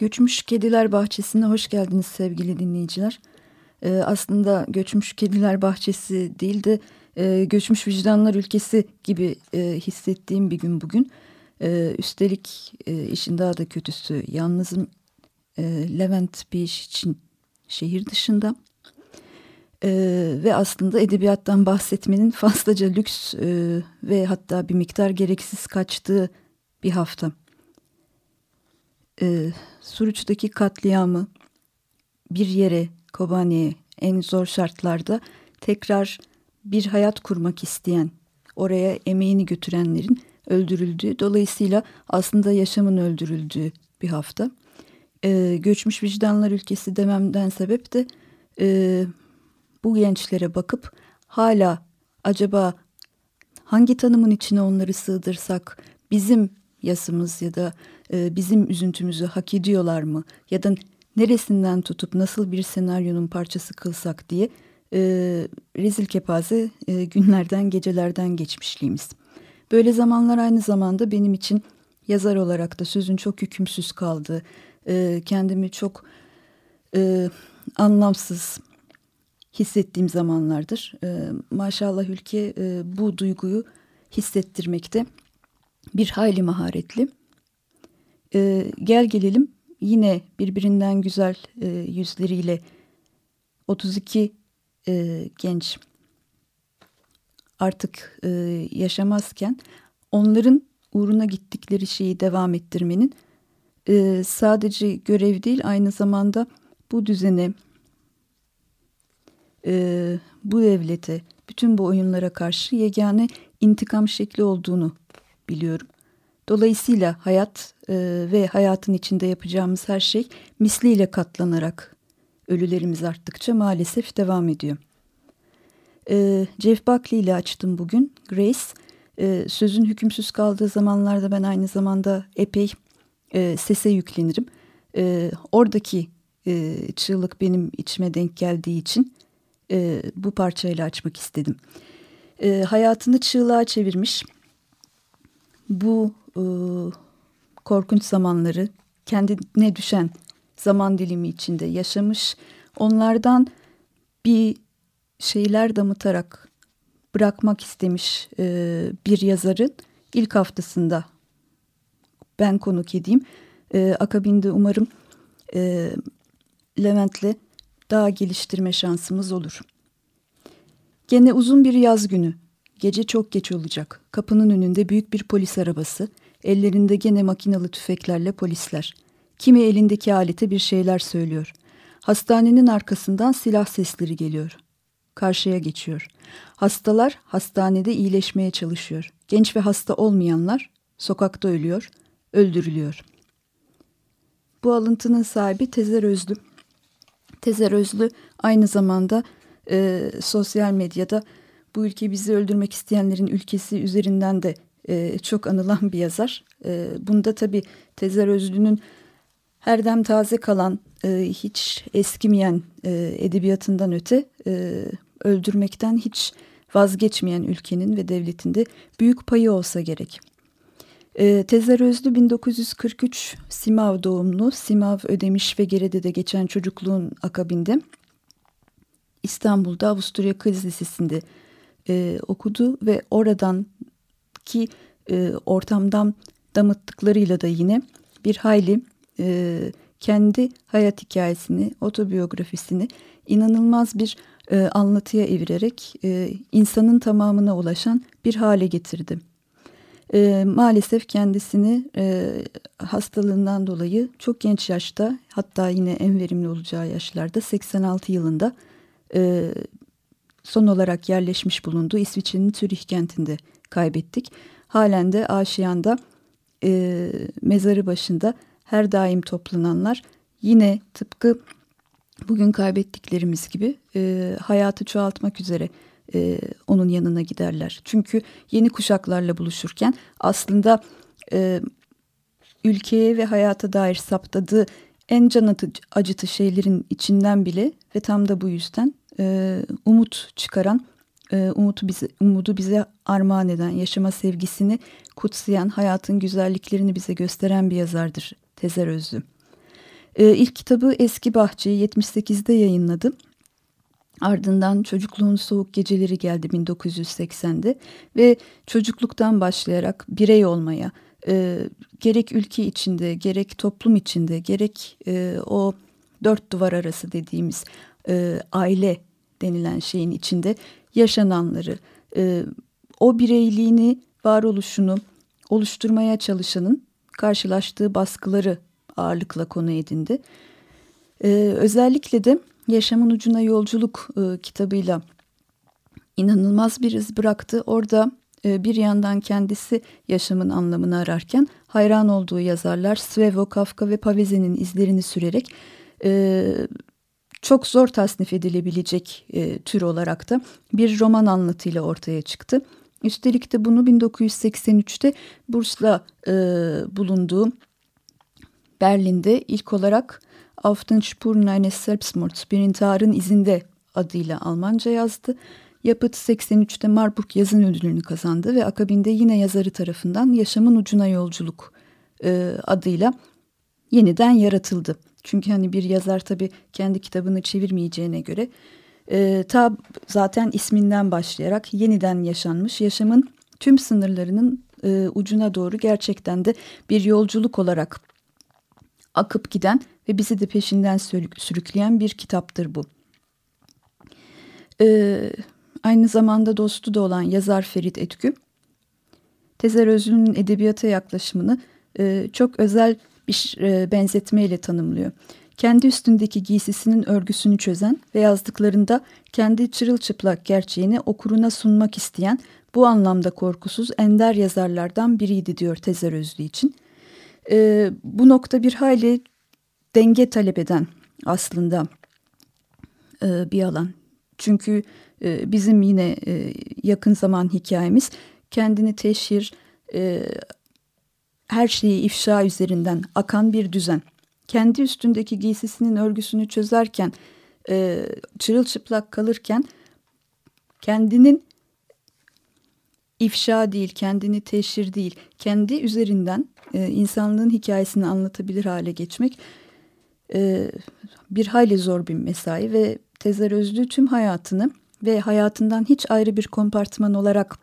Göçmüş Kediler Bahçesi'ne hoş geldiniz sevgili dinleyiciler. Ee, aslında Göçmüş Kediler Bahçesi değil de e, Göçmüş Vicdanlar Ülkesi gibi e, hissettiğim bir gün bugün. E, üstelik e, işin daha da kötüsü yalnızım e, Levent bir iş için şehir dışında. E, ve aslında edebiyattan bahsetmenin fazlaca lüks e, ve hatta bir miktar gereksiz kaçtığı bir hafta e, Suruç'taki katliamı bir yere, Kobane'ye en zor şartlarda tekrar bir hayat kurmak isteyen, oraya emeğini götürenlerin öldürüldüğü, dolayısıyla aslında yaşamın öldürüldüğü bir hafta. E, göçmüş vicdanlar ülkesi dememden sebep de e, bu gençlere bakıp hala acaba hangi tanımın içine onları sığdırsak bizim yasımız ya da e, bizim üzüntümüzü hak ediyorlar mı? Ya da neresinden tutup nasıl bir senaryonun parçası kılsak diye e, rezil kepaze e, günlerden gecelerden geçmişliğimiz. Böyle zamanlar aynı zamanda benim için yazar olarak da sözün çok hükümsüz kaldığı, e, kendimi çok e, anlamsız hissettiğim zamanlardır. E, maşallah ülke e, bu duyguyu hissettirmekte bir hayli maharetli. E, gel gelelim. Yine birbirinden güzel e, yüzleriyle. 32 e, genç. Artık e, yaşamazken onların uğruna gittikleri şeyi devam ettirmenin e, sadece görev değil aynı zamanda bu düzene, e, bu devlete, bütün bu oyunlara karşı yegane intikam şekli olduğunu biliyorum. Dolayısıyla hayat e, ve hayatın içinde yapacağımız her şey misliyle katlanarak ölülerimiz arttıkça maalesef devam ediyor. E, Jeff Buckley ile açtım bugün. Grace, e, sözün hükümsüz kaldığı zamanlarda ben aynı zamanda epey e, sese yüklenirim. E, oradaki e, çığlık benim içime denk geldiği için e, bu parçayla açmak istedim. E, hayatını çığlığa çevirmiş bu e, korkunç zamanları kendine düşen zaman dilimi içinde yaşamış. Onlardan bir şeyler damıtarak bırakmak istemiş e, bir yazarın ilk haftasında ben konuk edeyim. E, akabinde umarım e, Levent'le daha geliştirme şansımız olur. Gene uzun bir yaz günü Gece çok geç olacak. Kapının önünde büyük bir polis arabası. Ellerinde gene makinalı tüfeklerle polisler. Kimi elindeki alete bir şeyler söylüyor. Hastanenin arkasından silah sesleri geliyor. Karşıya geçiyor. Hastalar hastanede iyileşmeye çalışıyor. Genç ve hasta olmayanlar sokakta ölüyor, öldürülüyor. Bu alıntının sahibi Tezer Özlü. Tezer Özlü aynı zamanda e, sosyal medyada bu ülke bizi öldürmek isteyenlerin ülkesi üzerinden de e, çok anılan bir yazar. E, bunda tabii Tezer Özlü'nün her dem taze kalan, e, hiç eskimeyen e, edebiyatından öte e, öldürmekten hiç vazgeçmeyen ülkenin ve devletin de büyük payı olsa gerek. E, Tezer Özlü 1943 Simav doğumlu, Simav ödemiş ve geride de geçen çocukluğun akabinde İstanbul'da Avusturya Kız Lisesi'nde e, okudu ve oradan ki e, ortamdan damıttıklarıyla da yine bir hayli e, kendi hayat hikayesini, otobiyografisini inanılmaz bir e, anlatıya evirerek e, insanın tamamına ulaşan bir hale getirdi. E, maalesef kendisini e, hastalığından dolayı çok genç yaşta hatta yine en verimli olacağı yaşlarda 86 yılında e, son olarak yerleşmiş bulunduğu İsviçre'nin Zürich kentinde kaybettik. Halen de Aşiyan'da e, mezarı başında her daim toplananlar yine tıpkı bugün kaybettiklerimiz gibi e, hayatı çoğaltmak üzere e, onun yanına giderler. Çünkü yeni kuşaklarla buluşurken aslında e, ülkeye ve hayata dair saptadığı en can acıtı şeylerin içinden bile ve tam da bu yüzden e, umut çıkaran, e, umutu bize, umudu bize armağan eden, yaşama sevgisini kutsayan, hayatın güzelliklerini bize gösteren bir yazardır Tezer Özlü. E, ilk kitabı Eski Bahçe'yi 78'de yayınladı. Ardından Çocukluğun Soğuk Geceleri geldi 1980'de ve çocukluktan başlayarak birey olmaya, e, gerek ülke içinde, gerek toplum içinde, gerek e, o dört duvar arası dediğimiz e, aile denilen şeyin içinde yaşananları, e, o bireyliğini, varoluşunu oluşturmaya çalışanın karşılaştığı baskıları ağırlıkla konu edindi. E, özellikle de Yaşamın Ucuna Yolculuk e, kitabıyla inanılmaz bir iz bıraktı. Orada e, bir yandan kendisi yaşamın anlamını ararken hayran olduğu yazarlar Svevo, Kafka ve Paveze'nin izlerini sürerek e, çok zor tasnif edilebilecek e, tür olarak da bir roman anlatıyla ortaya çıktı. Üstelik de bunu 1983'te bursla e, bulunduğu Berlin'de ilk olarak Auf den Spuren eines Selbstmords, bir intiharın izinde adıyla Almanca yazdı. Yapıt 83'te Marburg yazın ödülünü kazandı ve akabinde yine yazarı tarafından Yaşamın Ucuna Yolculuk e, adıyla yeniden yaratıldı. Çünkü hani bir yazar tabii kendi kitabını çevirmeyeceğine göre e, ta zaten isminden başlayarak yeniden yaşanmış yaşamın tüm sınırlarının e, ucuna doğru gerçekten de bir yolculuk olarak akıp giden ve bizi de peşinden sürükleyen bir kitaptır bu. Ee, aynı zamanda dostu da olan yazar Ferit Etkü, Tezer Özlü'nün edebiyata yaklaşımını e, çok özel bir e, benzetmeyle tanımlıyor. Kendi üstündeki giysisinin örgüsünü çözen ve yazdıklarında kendi çırılçıplak gerçeğini okuruna sunmak isteyen bu anlamda korkusuz ender yazarlardan biriydi diyor Tezer Özlü için. E, bu nokta bir hayli denge talep eden aslında e, bir alan. Çünkü e, bizim yine e, yakın zaman hikayemiz kendini teşhir, e, her şeyi ifşa üzerinden akan bir düzen. Kendi üstündeki giysisinin örgüsünü çözerken, e, çırılçıplak kalırken kendinin ifşa değil, kendini teşhir değil, kendi üzerinden e, insanlığın hikayesini anlatabilir hale geçmek e, bir hayli zor bir mesai ve Tezer Özlü tüm hayatını ve hayatından hiç ayrı bir kompartman olarak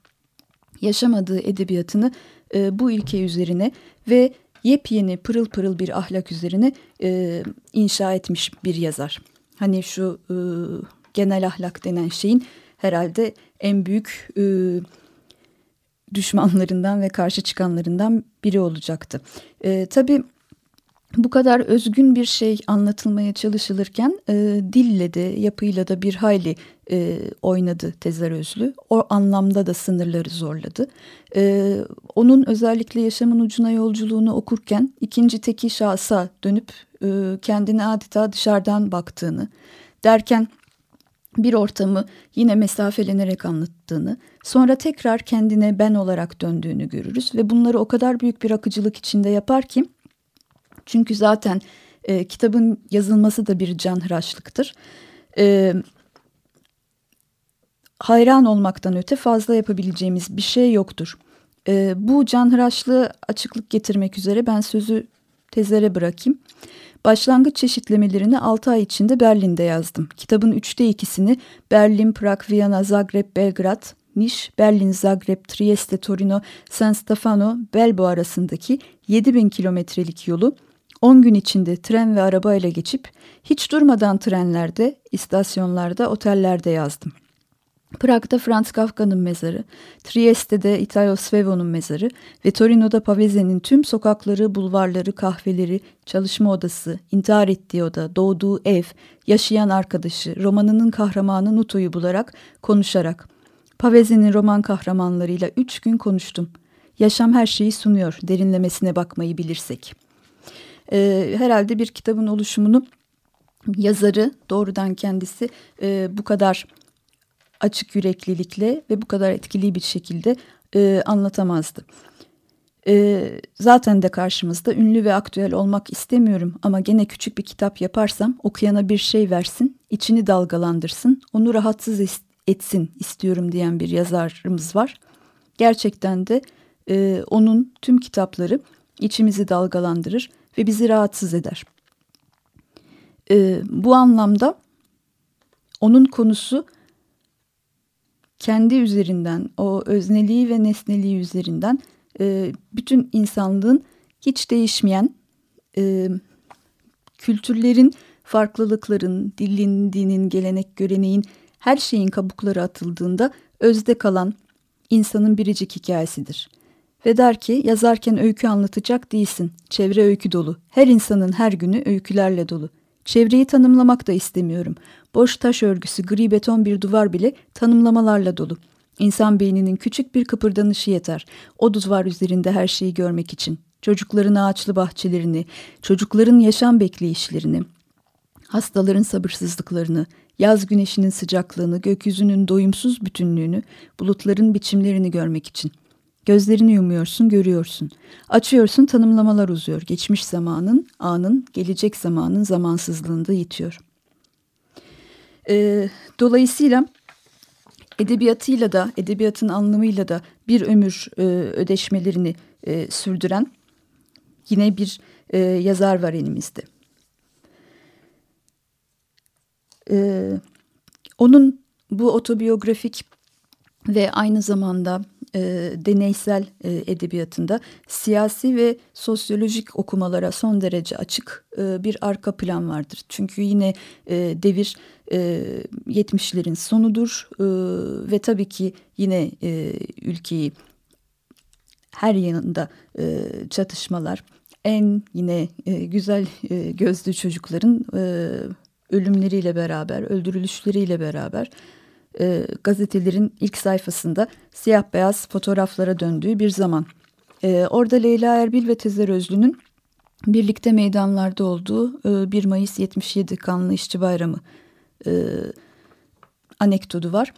yaşamadığı edebiyatını e, bu ilke üzerine ve yepyeni pırıl pırıl bir ahlak üzerine e, inşa etmiş bir yazar. Hani şu e, genel ahlak denen şeyin herhalde en büyük e, düşmanlarından ve karşı çıkanlarından biri olacaktı. E, tabii bu kadar özgün bir şey anlatılmaya çalışılırken e, dille de yapıyla da bir hayli e, oynadı Tezer Özlü. O anlamda da sınırları zorladı. E, onun özellikle yaşamın ucuna yolculuğunu okurken ikinci teki şahsa dönüp e, kendine adeta dışarıdan baktığını derken bir ortamı yine mesafelenerek anlattığını, sonra tekrar kendine ben olarak döndüğünü görürüz ve bunları o kadar büyük bir akıcılık içinde yapar ki çünkü zaten e, kitabın yazılması da bir canhıraşlıktır. E, hayran olmaktan öte fazla yapabileceğimiz bir şey yoktur. E, bu canhıraşlığı açıklık getirmek üzere ben sözü tezlere bırakayım. Başlangıç çeşitlemelerini 6 ay içinde Berlin'de yazdım. Kitabın üçte ikisini Berlin, Prag, Viyana, Zagreb, Belgrad, Niş, Berlin, Zagreb, Trieste, Torino, San Stefano, Belbo arasındaki 7000 kilometrelik yolu 10 gün içinde tren ve arabayla geçip hiç durmadan trenlerde, istasyonlarda, otellerde yazdım. Prag'da Franz Kafka'nın mezarı, Trieste'de Italo Svevo'nun mezarı ve Torino'da Pavese'nin tüm sokakları, bulvarları, kahveleri, çalışma odası, intihar ettiği oda, doğduğu ev, yaşayan arkadaşı, romanının kahramanı Nuto'yu bularak, konuşarak. Pavese'nin roman kahramanlarıyla üç gün konuştum. Yaşam her şeyi sunuyor, derinlemesine bakmayı bilirsek.'' E, herhalde bir kitabın oluşumunu yazarı doğrudan kendisi e, bu kadar açık yüreklilikle ve bu kadar etkili bir şekilde e, anlatamazdı. E, zaten de karşımızda ünlü ve aktüel olmak istemiyorum ama gene küçük bir kitap yaparsam okuyana bir şey versin, içini dalgalandırsın, onu rahatsız etsin istiyorum diyen bir yazarımız var. Gerçekten de e, onun tüm kitapları içimizi dalgalandırır ve bizi rahatsız eder. E, bu anlamda onun konusu kendi üzerinden, o özneliği ve nesneliği üzerinden e, bütün insanlığın hiç değişmeyen e, kültürlerin, farklılıkların, dilin, dinin, gelenek, göreneğin her şeyin kabukları atıldığında özde kalan insanın biricik hikayesidir. Ve der ki yazarken öykü anlatacak değilsin. Çevre öykü dolu. Her insanın her günü öykülerle dolu. Çevreyi tanımlamak da istemiyorum. Boş taş örgüsü, gri beton bir duvar bile tanımlamalarla dolu. İnsan beyninin küçük bir kıpırdanışı yeter. O duvar üzerinde her şeyi görmek için. Çocukların ağaçlı bahçelerini, çocukların yaşam bekleyişlerini, hastaların sabırsızlıklarını, yaz güneşinin sıcaklığını, gökyüzünün doyumsuz bütünlüğünü, bulutların biçimlerini görmek için. Gözlerini yumuyorsun, görüyorsun. Açıyorsun, tanımlamalar uzuyor. Geçmiş zamanın, anın, gelecek zamanın zamansızlığında yitiyor. Ee, dolayısıyla edebiyatıyla da, edebiyatın anlamıyla da bir ömür e, ödeşmelerini e, sürdüren yine bir e, yazar var elimizde. E, onun bu otobiyografik ve aynı zamanda e, deneysel e, edebiyatında siyasi ve sosyolojik okumalara son derece açık e, bir arka plan vardır. Çünkü yine e, devir e, 70'lerin sonudur e, ve tabii ki yine e, ülkeyi her yanında e, çatışmalar, en yine e, güzel e, gözlü çocukların e, ölümleriyle beraber, öldürülüşleriyle beraber e, gazetelerin ilk sayfasında siyah beyaz fotoğraflara döndüğü bir zaman. E, orada Leyla Erbil ve Tezer Özlü'nün birlikte meydanlarda olduğu e, 1 Mayıs 77 Kanlı İşçi Bayramı e, anekdotu var.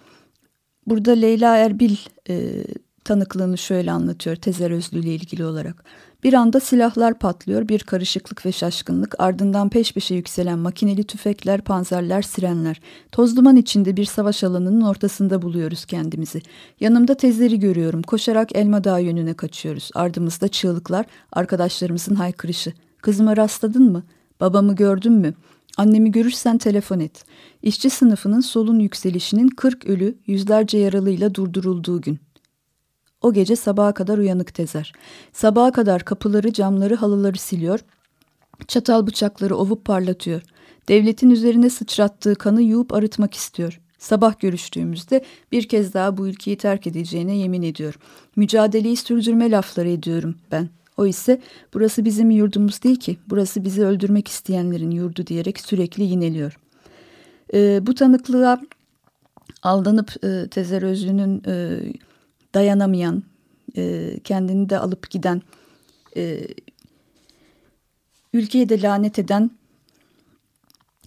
Burada Leyla Erbil e, tanıklığını şöyle anlatıyor Tezer Özlü ile ilgili olarak. Bir anda silahlar patlıyor, bir karışıklık ve şaşkınlık, ardından peş peşe yükselen makineli tüfekler, panzerler, sirenler. Toz duman içinde bir savaş alanının ortasında buluyoruz kendimizi. Yanımda tezleri görüyorum, koşarak Elma Dağı yönüne kaçıyoruz. Ardımızda çığlıklar, arkadaşlarımızın haykırışı. Kızıma rastladın mı? Babamı gördün mü? Annemi görürsen telefon et. İşçi sınıfının solun yükselişinin 40 ölü, yüzlerce yaralıyla durdurulduğu gün. O gece sabaha kadar uyanık tezer. Sabaha kadar kapıları, camları, halıları siliyor. Çatal bıçakları ovup parlatıyor. Devletin üzerine sıçrattığı kanı yuğup arıtmak istiyor. Sabah görüştüğümüzde bir kez daha bu ülkeyi terk edeceğine yemin ediyor. Mücadeleyi sürdürme lafları ediyorum ben. O ise burası bizim yurdumuz değil ki, burası bizi öldürmek isteyenlerin yurdu diyerek sürekli yineliyor. Ee, bu tanıklığa aldanıp e, Tezer Özlü'nün e, dayanamayan, e, kendini de alıp giden, e, ülkeye de lanet eden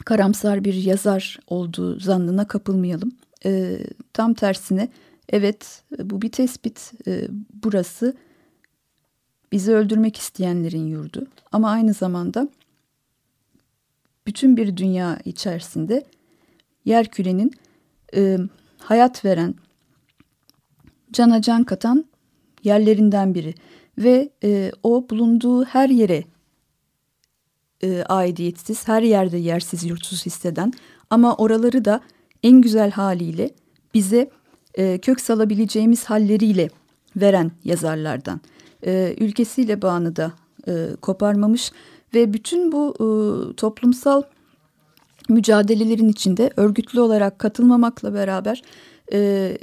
karamsar bir yazar olduğu zannına kapılmayalım. E, tam tersine evet bu bir tespit. E, burası bizi öldürmek isteyenlerin yurdu ama aynı zamanda bütün bir dünya içerisinde yer kürenin e, hayat veren, cana can katan yerlerinden biri ve e, o bulunduğu her yere e, aidiyetsiz, her yerde yersiz yurtsuz hisseden ama oraları da en güzel haliyle bize e, kök salabileceğimiz halleriyle veren yazarlardan. E, ülkesiyle bağını da e, koparmamış ve bütün bu e, toplumsal mücadelelerin içinde örgütlü olarak katılmamakla beraber e,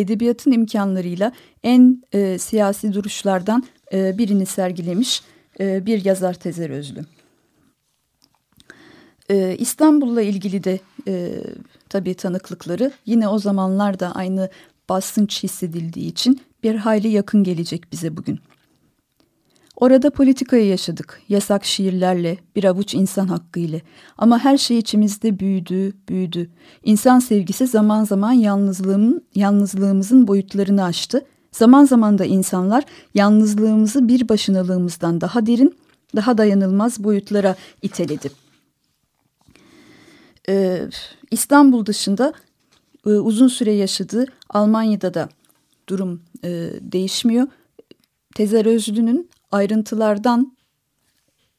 edebiyatın imkanlarıyla en e, siyasi duruşlardan e, birini sergilemiş e, bir yazar Tezer Özlü. E, İstanbul'la ilgili de e, tabii tanıklıkları yine o zamanlarda aynı basınç hissedildiği için bir hayli yakın gelecek bize bugün. Orada politikayı yaşadık, yasak şiirlerle, bir avuç insan hakkı ile. Ama her şey içimizde büyüdü, büyüdü. İnsan sevgisi zaman zaman yalnızlığımın, yalnızlığımızın boyutlarını aştı. Zaman zaman da insanlar yalnızlığımızı bir başınalığımızdan daha derin, daha dayanılmaz boyutlara iteledi. Ee, İstanbul dışında e, uzun süre yaşadığı Almanya'da da durum e, değişmiyor. Tezer Özlü'nün ayrıntılardan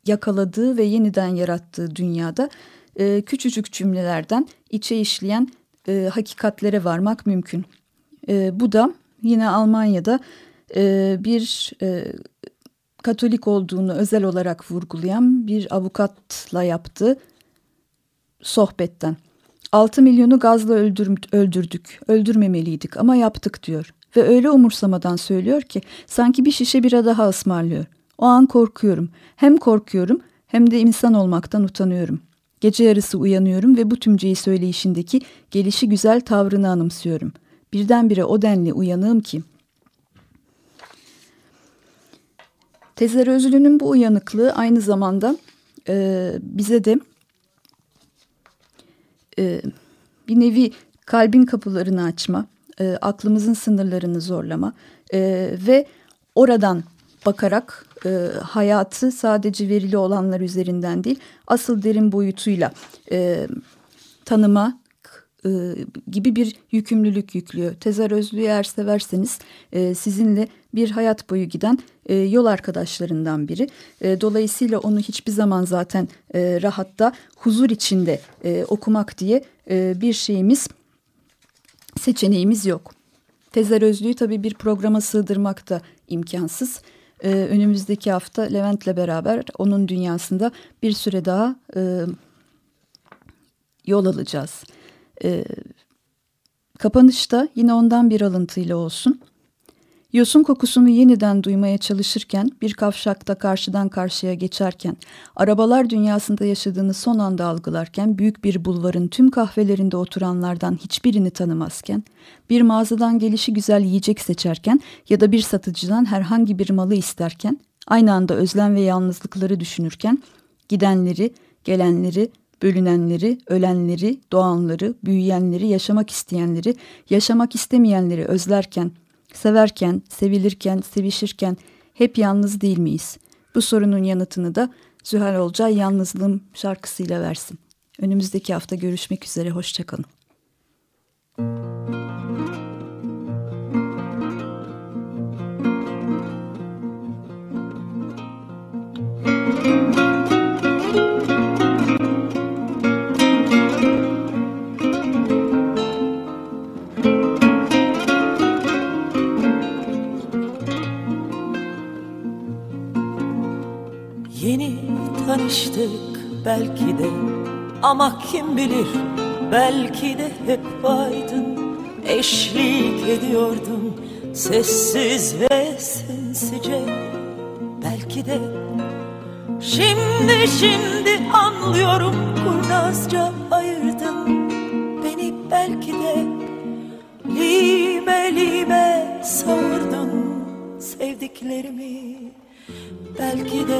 yakaladığı ve yeniden yarattığı dünyada e, küçücük cümlelerden içe işleyen e, hakikatlere varmak mümkün. E, bu da yine Almanya'da e, bir e, Katolik olduğunu özel olarak vurgulayan bir avukatla yaptığı sohbetten. 6 milyonu gazla öldür, öldürdük, öldürmemeliydik ama yaptık diyor. Ve öyle umursamadan söylüyor ki sanki bir şişe bira daha ısmarlıyor. O an korkuyorum. Hem korkuyorum hem de insan olmaktan utanıyorum. Gece yarısı uyanıyorum ve bu tümceyi söyleyişindeki gelişi güzel tavrını anımsıyorum. Birdenbire o denli uyanığım ki. Tezer Özlü'nün bu uyanıklığı aynı zamanda e, bize de e, bir nevi kalbin kapılarını açma, e, aklımızın sınırlarını zorlama e, ve oradan bakarak e, hayatı sadece verili olanlar üzerinden değil asıl derin boyutuyla e, tanıma e, gibi bir yükümlülük yüklüyor. Tezar Özlü'yü eğer severseniz e, sizinle bir hayat boyu giden e, yol arkadaşlarından biri. E, dolayısıyla onu hiçbir zaman zaten e, rahatta huzur içinde e, okumak diye e, bir şeyimiz seçeneğimiz yok. Tezer Özlü'yü tabii bir programa sığdırmak da imkansız. Ee, önümüzdeki hafta Levent'le beraber onun dünyasında bir süre daha e, yol alacağız. E, kapanışta yine ondan bir alıntıyla olsun. Yosun kokusunu yeniden duymaya çalışırken, bir kavşakta karşıdan karşıya geçerken, arabalar dünyasında yaşadığını son anda algılarken, büyük bir bulvarın tüm kahvelerinde oturanlardan hiçbirini tanımazken, bir mağazadan gelişi güzel yiyecek seçerken ya da bir satıcıdan herhangi bir malı isterken, aynı anda özlem ve yalnızlıkları düşünürken, gidenleri, gelenleri, bölünenleri, ölenleri, doğanları, büyüyenleri, yaşamak isteyenleri, yaşamak istemeyenleri özlerken, Severken, sevilirken, sevişirken hep yalnız değil miyiz? Bu sorunun yanıtını da Zühal Olcay Yalnızlığım şarkısıyla versin. Önümüzdeki hafta görüşmek üzere, hoşçakalın. Tanıştık belki de. Ama kim bilir belki de hep vaydın Eşlik ediyordum sessiz ve sinsice. Belki de şimdi şimdi anlıyorum Kurnazca ayırdın beni. Belki de Lime lime savurdun sevdiklerimi. Belki de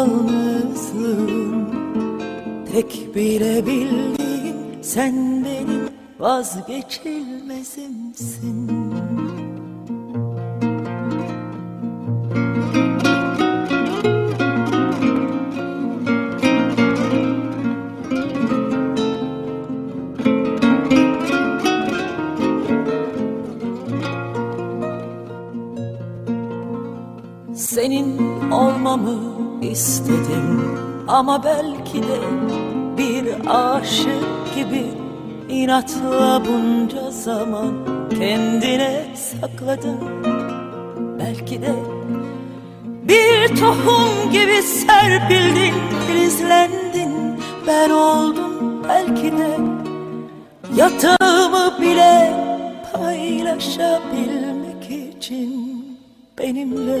yalnızlığım. Tek bilebildiğim sen benim vazgeçilmezimsin Ama belki de bir aşık gibi inatla bunca zaman kendine sakladın Belki de bir tohum gibi serpildin, filizlendin. Ben oldum belki de yatağımı bile paylaşabilmek için benimle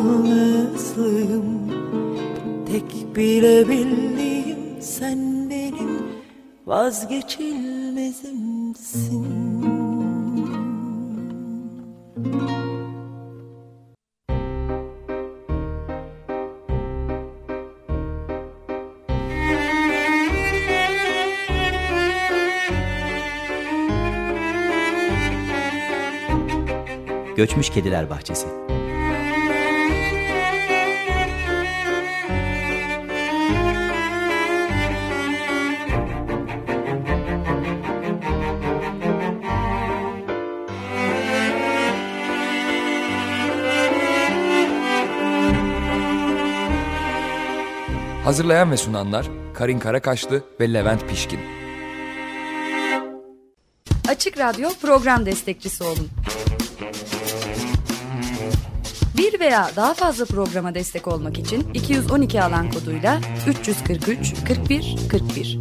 Yalnızlığım. Tek bilebildiğim sen benim vazgeçilmezimsin. Göçmüş Kediler Bahçesi Hazırlayan ve sunanlar Karin Karakaşlı ve Levent Pişkin. Açık Radyo program destekçisi olun. Bir veya daha fazla programa destek olmak için 212 alan koduyla 343 41 41